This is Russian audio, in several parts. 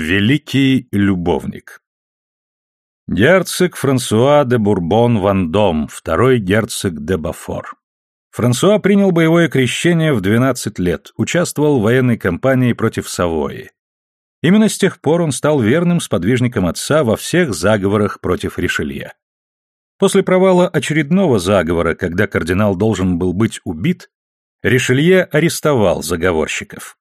Великий любовник Герцог Франсуа де Бурбон-Вандом, второй герцог де Бафор. Франсуа принял боевое крещение в 12 лет, участвовал в военной кампании против Савои. Именно с тех пор он стал верным сподвижником отца во всех заговорах против Ришелье. После провала очередного заговора, когда кардинал должен был быть убит, Ришелье арестовал заговорщиков.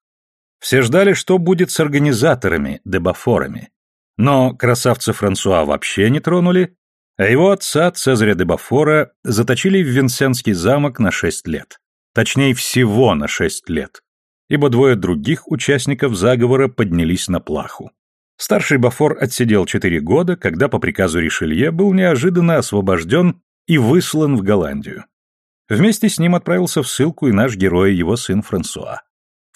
Все ждали, что будет с организаторами, дебафорами. Но красавца Франсуа вообще не тронули, а его отца, Цезаря де Бафора, заточили в Винсенский замок на шесть лет. Точнее, всего на шесть лет. Ибо двое других участников заговора поднялись на плаху. Старший Бафор отсидел четыре года, когда по приказу Ришелье был неожиданно освобожден и выслан в Голландию. Вместе с ним отправился в ссылку и наш герой, его сын Франсуа.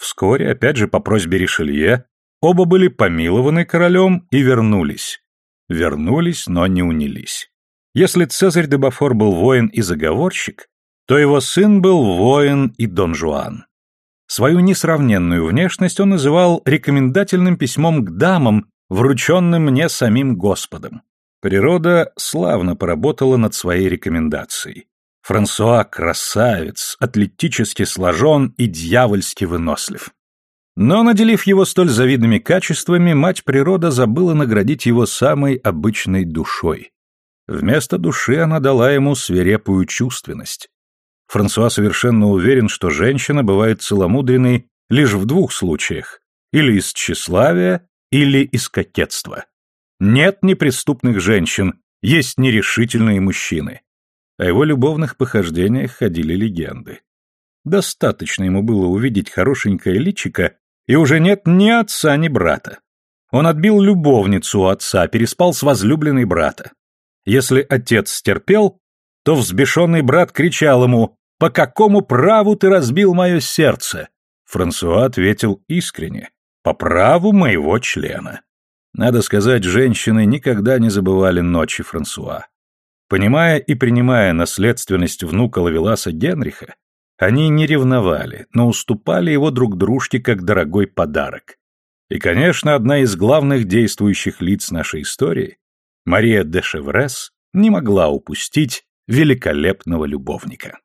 Вскоре, опять же по просьбе Ришелье, оба были помилованы королем и вернулись. Вернулись, но не унились. Если Цезарь де Бафор был воин и заговорщик, то его сын был воин и Дон Жуан. Свою несравненную внешность он называл рекомендательным письмом к дамам, врученным мне самим Господом. Природа славно поработала над своей рекомендацией. Франсуа красавец, атлетически сложен и дьявольски вынослив. Но, наделив его столь завидными качествами, мать природа забыла наградить его самой обычной душой. Вместо души она дала ему свирепую чувственность. Франсуа совершенно уверен, что женщина бывает целомудренной лишь в двух случаях – или из тщеславия, или из кокетства. Нет неприступных женщин, есть нерешительные мужчины. О его любовных похождениях ходили легенды. Достаточно ему было увидеть хорошенькое личико, и уже нет ни отца, ни брата. Он отбил любовницу у отца, переспал с возлюбленной брата. Если отец стерпел, то взбешенный брат кричал ему «По какому праву ты разбил мое сердце?» Франсуа ответил искренне «По праву моего члена». Надо сказать, женщины никогда не забывали ночи Франсуа. Понимая и принимая наследственность внука Лавеласа Генриха, они не ревновали, но уступали его друг дружке как дорогой подарок. И, конечно, одна из главных действующих лиц нашей истории, Мария де Шеврес, не могла упустить великолепного любовника.